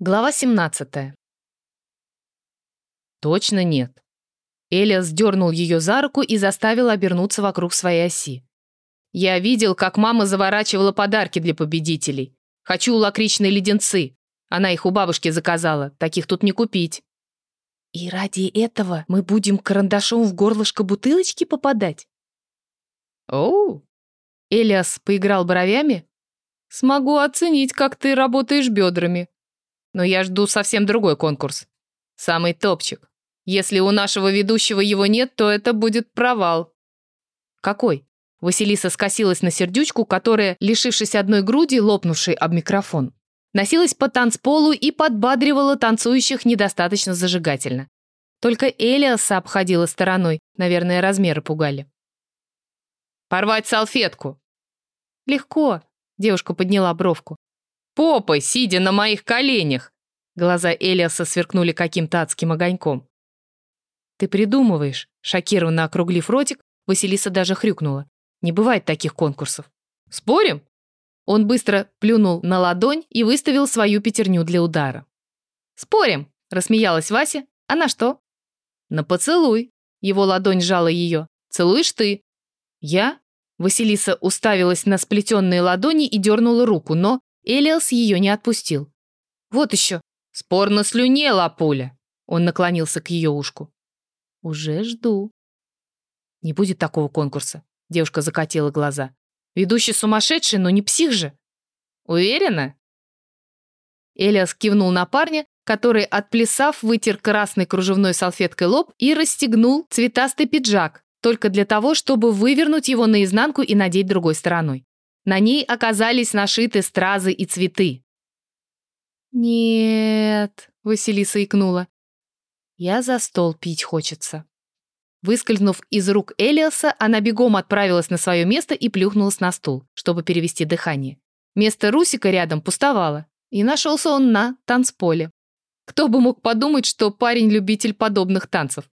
Глава 17. Точно нет. Элиас дернул ее за руку и заставил обернуться вокруг своей оси. Я видел, как мама заворачивала подарки для победителей. Хочу лакричные леденцы. Она их у бабушки заказала. Таких тут не купить. И ради этого мы будем карандашом в горлышко бутылочки попадать? Оу. Элиас поиграл бровями. Смогу оценить, как ты работаешь бедрами. Но я жду совсем другой конкурс. Самый топчик. Если у нашего ведущего его нет, то это будет провал. Какой? Василиса скосилась на сердючку, которая, лишившись одной груди, лопнувшей об микрофон, носилась по танцполу и подбадривала танцующих недостаточно зажигательно. Только Элиаса обходила стороной, наверное, размеры пугали. «Порвать салфетку!» «Легко», — девушка подняла бровку. Попой, сидя на моих коленях!» Глаза Элиаса сверкнули каким-то адским огоньком. «Ты придумываешь», — шокированно округлив ротик, Василиса даже хрюкнула. «Не бывает таких конкурсов». «Спорим?» Он быстро плюнул на ладонь и выставил свою пятерню для удара. «Спорим», — рассмеялась Вася. «А на что?» «На поцелуй». Его ладонь сжала ее. «Целуешь ты». «Я?» Василиса уставилась на сплетенные ладони и дернула руку, но Элиас ее не отпустил. «Вот еще. Спор на слюне, лапуля!» Он наклонился к ее ушку. «Уже жду». «Не будет такого конкурса», — девушка закатила глаза. «Ведущий сумасшедший, но не псих же». «Уверена?» Элиас кивнул на парня, который, отплясав, вытер красной кружевной салфеткой лоб и расстегнул цветастый пиджак, только для того, чтобы вывернуть его наизнанку и надеть другой стороной. На ней оказались нашиты стразы и цветы. «Нет», — Василиса икнула. «Я за стол пить хочется». Выскользнув из рук Элиаса, она бегом отправилась на свое место и плюхнулась на стул, чтобы перевести дыхание. Место Русика рядом пустовало, и нашелся он на танцполе. Кто бы мог подумать, что парень любитель подобных танцев.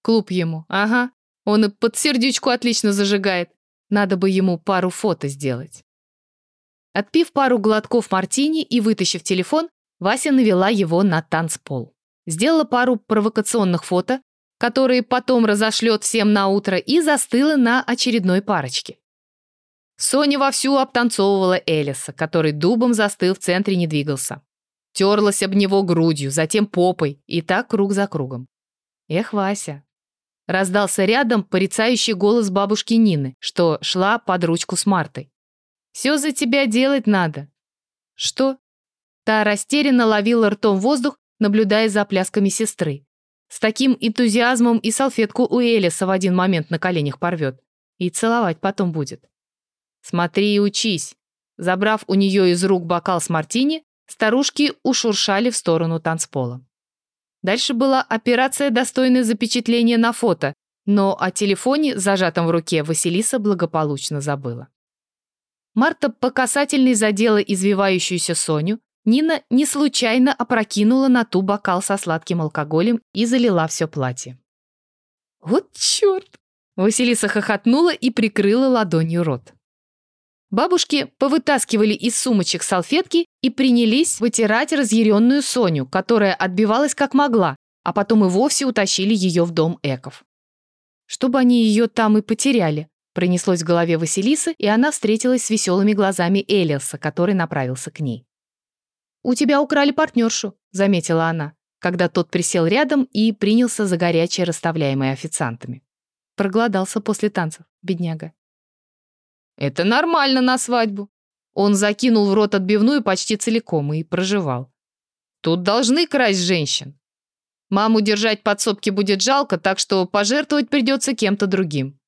Клуб ему, ага. Он и под сердючку отлично зажигает. Надо бы ему пару фото сделать. Отпив пару глотков мартини и вытащив телефон, Вася навела его на танцпол. Сделала пару провокационных фото, которые потом разошлет всем на утро, и застыла на очередной парочке. Соня вовсю обтанцовывала Элиса, который дубом застыл в центре не двигался. Терлась об него грудью, затем попой, и так круг за кругом. Эх, Вася, Раздался рядом порицающий голос бабушки Нины, что шла под ручку с Мартой. «Все за тебя делать надо». «Что?» Та растерянно ловила ртом воздух, наблюдая за плясками сестры. С таким энтузиазмом и салфетку у Элиса в один момент на коленях порвет. И целовать потом будет. «Смотри и учись». Забрав у нее из рук бокал с мартини, старушки ушуршали в сторону танцпола. Дальше была операция, достойная запечатления на фото, но о телефоне, зажатом в руке, Василиса благополучно забыла. Марта по касательной задела извивающуюся Соню, Нина не случайно опрокинула на ту бокал со сладким алкоголем и залила все платье. «Вот черт!» Василиса хохотнула и прикрыла ладонью рот. Бабушки повытаскивали из сумочек салфетки и принялись вытирать разъяренную Соню, которая отбивалась как могла, а потом и вовсе утащили ее в дом эков. Чтобы они ее там и потеряли, пронеслось в голове Василисы, и она встретилась с веселыми глазами Элиаса, который направился к ней. «У тебя украли партнершу», — заметила она, когда тот присел рядом и принялся за горячее, расставляемое официантами. Проголодался после танцев, бедняга. Это нормально на свадьбу. Он закинул в рот отбивную почти целиком и проживал. Тут должны красть женщин. Маму держать подсобки будет жалко, так что пожертвовать придется кем-то другим.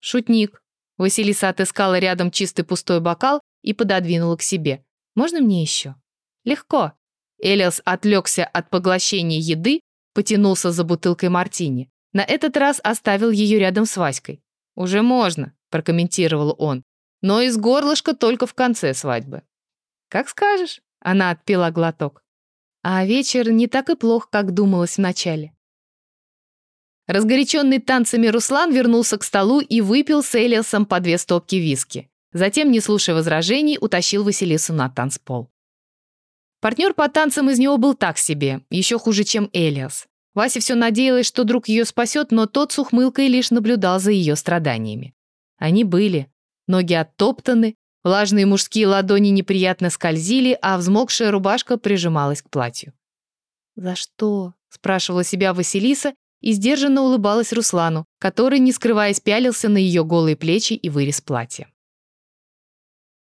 Шутник. Василиса отыскала рядом чистый пустой бокал и пододвинула к себе. «Можно мне еще?» «Легко». Элиас отвлекся от поглощения еды, потянулся за бутылкой мартини. На этот раз оставил ее рядом с Васькой. «Уже можно прокомментировал он. «Но из горлышка только в конце свадьбы». «Как скажешь», — она отпила глоток. А вечер не так и плох, как думалось вначале. Разгоряченный танцами Руслан вернулся к столу и выпил с Элиасом по две стопки виски. Затем, не слушая возражений, утащил Василису на танцпол. Партнер по танцам из него был так себе, еще хуже, чем Элиас. Вася все надеялась, что друг ее спасет, но тот с ухмылкой лишь наблюдал за ее страданиями. Они были. Ноги оттоптаны, влажные мужские ладони неприятно скользили, а взмокшая рубашка прижималась к платью. «За что?» — спрашивала себя Василиса и сдержанно улыбалась Руслану, который, не скрываясь, пялился на ее голые плечи и вырез платья.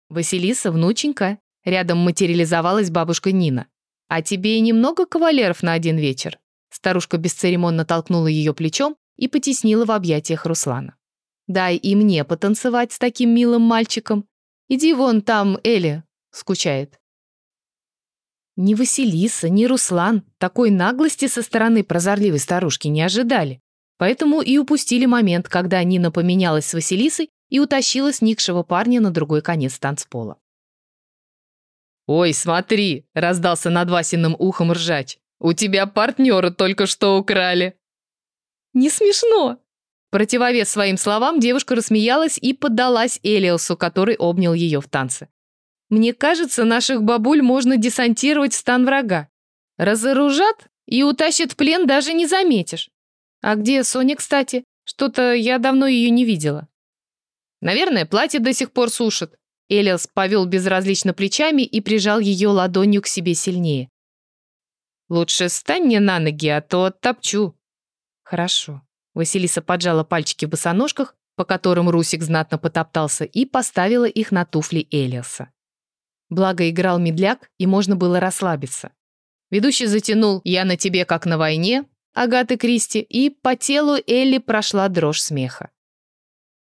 «Василиса, внученька», Рядом материализовалась бабушка Нина. «А тебе и немного кавалеров на один вечер?» Старушка бесцеремонно толкнула ее плечом и потеснила в объятиях Руслана. «Дай и мне потанцевать с таким милым мальчиком. Иди вон там, Эля, скучает». Ни Василиса, ни Руслан такой наглости со стороны прозорливой старушки не ожидали. Поэтому и упустили момент, когда Нина поменялась с Василисой и утащила сникшего парня на другой конец танцпола. «Ой, смотри!» — раздался над Васиным ухом ржач. «У тебя партнера только что украли!» «Не смешно!» Противовес своим словам девушка рассмеялась и поддалась Элиосу, который обнял ее в танце. «Мне кажется, наших бабуль можно десантировать в стан врага. Разоружат и утащат в плен, даже не заметишь. А где Соня, кстати? Что-то я давно ее не видела». «Наверное, платье до сих пор сушит», Элиас повел безразлично плечами и прижал ее ладонью к себе сильнее. «Лучше встань мне на ноги, а то оттопчу». «Хорошо». Василиса поджала пальчики в босоножках, по которым Русик знатно потоптался, и поставила их на туфли Элиаса. Благо играл медляк, и можно было расслабиться. Ведущий затянул «Я на тебе, как на войне» Агаты Кристи, и по телу Элли прошла дрожь смеха.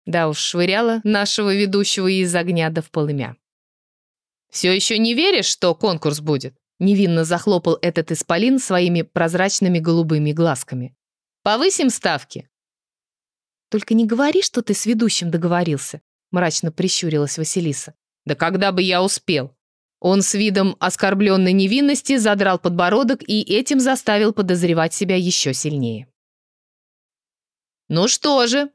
Да уж, швыряла нашего ведущего из огня до в полымя. «Все еще не веришь, что конкурс будет?» Невинно захлопал этот исполин своими прозрачными голубыми глазками. «Повысим ставки?» «Только не говори, что ты с ведущим договорился», мрачно прищурилась Василиса. «Да когда бы я успел?» Он с видом оскорбленной невинности задрал подбородок и этим заставил подозревать себя еще сильнее. «Ну что же?»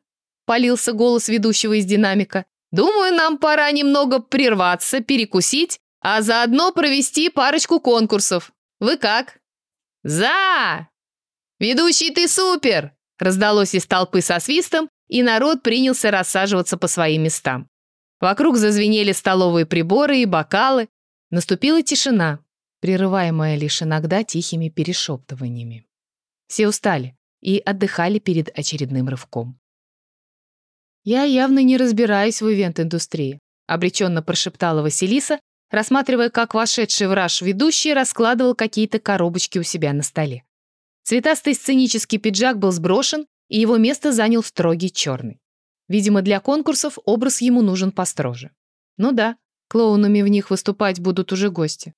полился голос ведущего из динамика. «Думаю, нам пора немного прерваться, перекусить, а заодно провести парочку конкурсов. Вы как?» «За!» «Ведущий ты супер!» раздалось из толпы со свистом, и народ принялся рассаживаться по своим местам. Вокруг зазвенели столовые приборы и бокалы. Наступила тишина, прерываемая лишь иногда тихими перешептываниями. Все устали и отдыхали перед очередным рывком. «Я явно не разбираюсь в ивент-индустрии», обреченно прошептала Василиса, рассматривая, как вошедший в раж ведущий раскладывал какие-то коробочки у себя на столе. Цветастый сценический пиджак был сброшен, и его место занял строгий черный. Видимо, для конкурсов образ ему нужен построже. Ну да, клоунами в них выступать будут уже гости.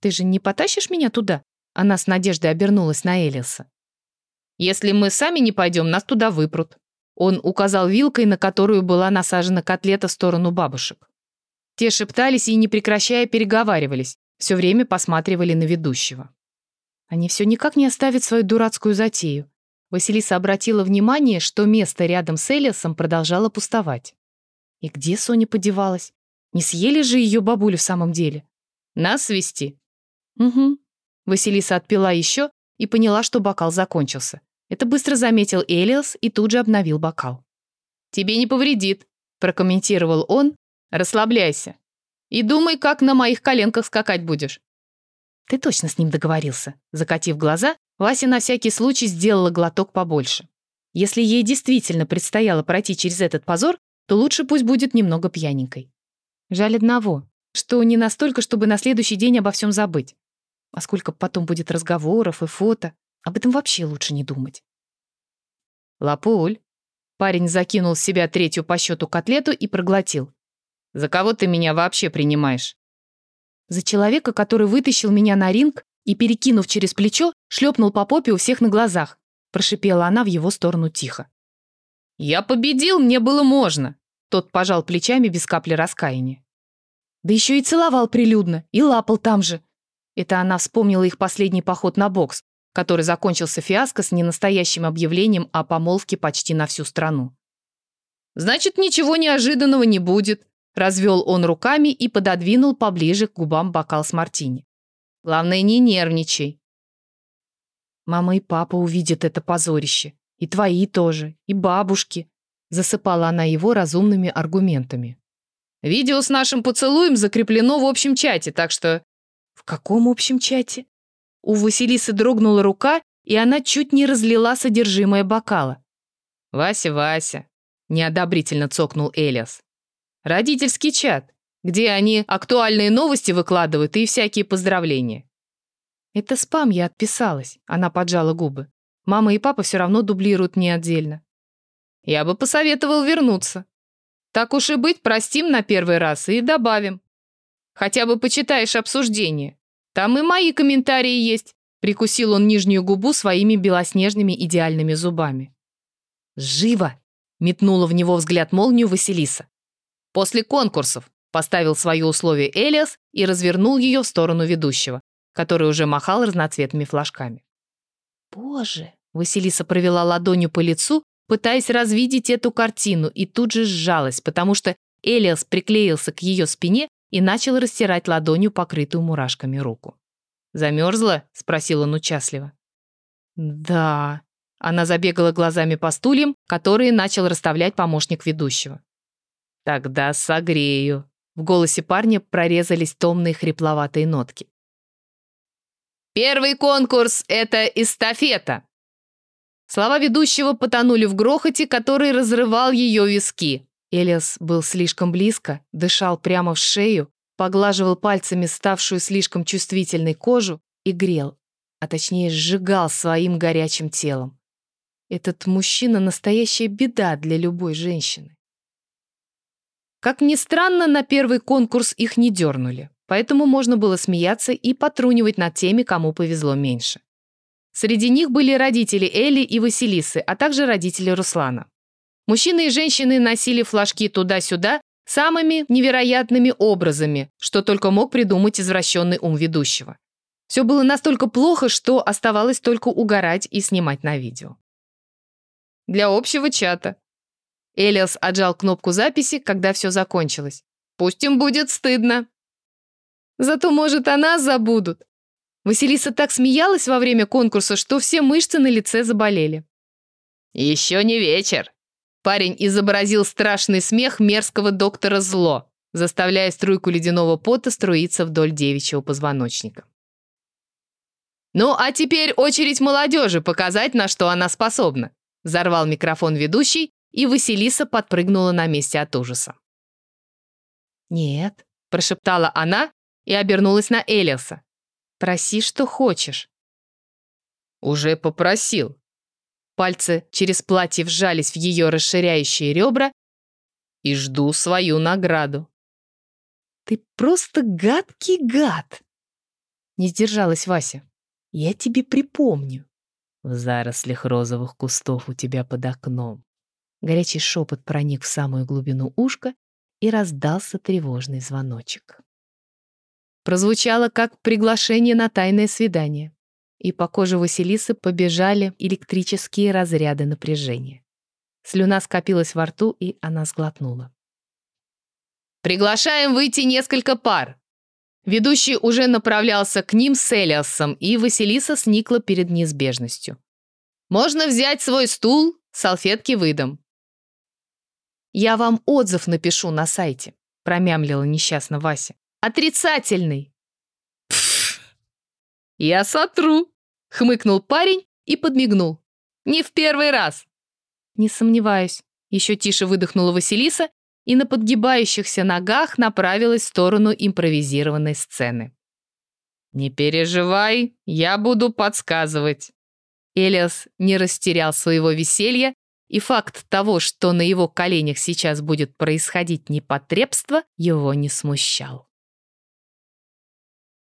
«Ты же не потащишь меня туда?» Она с надеждой обернулась на Элиса. «Если мы сами не пойдем, нас туда выпрут», он указал вилкой, на которую была насажена котлета в сторону бабушек. Те шептались и, не прекращая, переговаривались, все время посматривали на ведущего. Они все никак не оставят свою дурацкую затею. Василиса обратила внимание, что место рядом с Элиасом продолжало пустовать. И где Соня подевалась? Не съели же ее бабулю в самом деле? Нас свести? Угу. Василиса отпила еще и поняла, что бокал закончился. Это быстро заметил Элиас и тут же обновил бокал. «Тебе не повредит», — прокомментировал он. «Расслабляйся. И думай, как на моих коленках скакать будешь». «Ты точно с ним договорился?» Закатив глаза, Вася на всякий случай сделала глоток побольше. Если ей действительно предстояло пройти через этот позор, то лучше пусть будет немного пьяненькой. Жаль одного, что не настолько, чтобы на следующий день обо всем забыть. А сколько потом будет разговоров и фото. Об этом вообще лучше не думать. «Лапуль!» Парень закинул в себя третью по счету котлету и проглотил. «За кого ты меня вообще принимаешь?» «За человека, который вытащил меня на ринг и, перекинув через плечо, шлепнул по попе у всех на глазах», прошипела она в его сторону тихо. «Я победил, мне было можно!» Тот пожал плечами без капли раскаяния. «Да еще и целовал прилюдно, и лапал там же!» Это она вспомнила их последний поход на бокс, который закончился фиаско с ненастоящим объявлением о помолвке почти на всю страну. «Значит, ничего неожиданного не будет», развел он руками и пододвинул поближе к губам бокал с мартини. Главное, не нервничай. Мама и папа увидят это позорище. И твои тоже, и бабушки. Засыпала она его разумными аргументами. Видео с нашим поцелуем закреплено в общем чате, так что... В каком общем чате? У Василисы дрогнула рука, и она чуть не разлила содержимое бокала. «Вася, Вася», — неодобрительно цокнул Элиас. «Родительский чат, где они актуальные новости выкладывают и всякие поздравления». «Это спам, я отписалась», — она поджала губы. «Мама и папа все равно дублируют мне отдельно». «Я бы посоветовал вернуться. Так уж и быть, простим на первый раз и добавим. Хотя бы почитаешь обсуждение. Там и мои комментарии есть», — прикусил он нижнюю губу своими белоснежными идеальными зубами. «Живо!» — метнула в него взгляд молнию Василиса. «После конкурсов», — поставил свое условие Элиас и развернул ее в сторону ведущего который уже махал разноцветными флажками. «Боже!» — Василиса провела ладонью по лицу, пытаясь развидеть эту картину, и тут же сжалась, потому что Элиас приклеился к ее спине и начал растирать ладонью покрытую мурашками руку. «Замерзла?» — спросил он участливо. «Да». Она забегала глазами по стульям, которые начал расставлять помощник ведущего. «Тогда согрею». В голосе парня прорезались томные хрипловатые нотки. Первый конкурс — это эстафета. Слова ведущего потонули в грохоте, который разрывал ее виски. Элиас был слишком близко, дышал прямо в шею, поглаживал пальцами ставшую слишком чувствительной кожу и грел, а точнее сжигал своим горячим телом. Этот мужчина — настоящая беда для любой женщины. Как ни странно, на первый конкурс их не дернули поэтому можно было смеяться и потрунивать над теми, кому повезло меньше. Среди них были родители Элли и Василисы, а также родители Руслана. Мужчины и женщины носили флажки туда-сюда самыми невероятными образами, что только мог придумать извращенный ум ведущего. Все было настолько плохо, что оставалось только угорать и снимать на видео. Для общего чата. Элиас отжал кнопку записи, когда все закончилось. Пусть им будет стыдно. Зато, может, о нас забудут. Василиса так смеялась во время конкурса, что все мышцы на лице заболели. «Еще не вечер!» Парень изобразил страшный смех мерзкого доктора Зло, заставляя струйку ледяного пота струиться вдоль девичьего позвоночника. «Ну, а теперь очередь молодежи показать, на что она способна», взорвал микрофон ведущий, и Василиса подпрыгнула на месте от ужаса. «Нет», прошептала она и обернулась на Элиаса. «Проси, что хочешь». «Уже попросил». Пальцы через платье вжались в ее расширяющие ребра и жду свою награду. «Ты просто гадкий гад!» Не сдержалась Вася. «Я тебе припомню». В зарослях розовых кустов у тебя под окном. Горячий шепот проник в самую глубину ушка и раздался тревожный звоночек прозвучало как приглашение на тайное свидание, и по коже Василисы побежали электрические разряды напряжения. Слюна скопилась во рту, и она сглотнула. «Приглашаем выйти несколько пар!» Ведущий уже направлялся к ним с Элиасом, и Василиса сникла перед неизбежностью. «Можно взять свой стул, салфетки выдам». «Я вам отзыв напишу на сайте», промямлила несчастно Вася. Отрицательный. Я сотру, хмыкнул парень и подмигнул. Не в первый раз. Не сомневаюсь. Еще тише выдохнула Василиса и на подгибающихся ногах направилась в сторону импровизированной сцены. «Не переживай, я буду подсказывать». Элиас не растерял своего веселья, и факт того, что на его коленях сейчас будет происходить непотребство, его не смущал.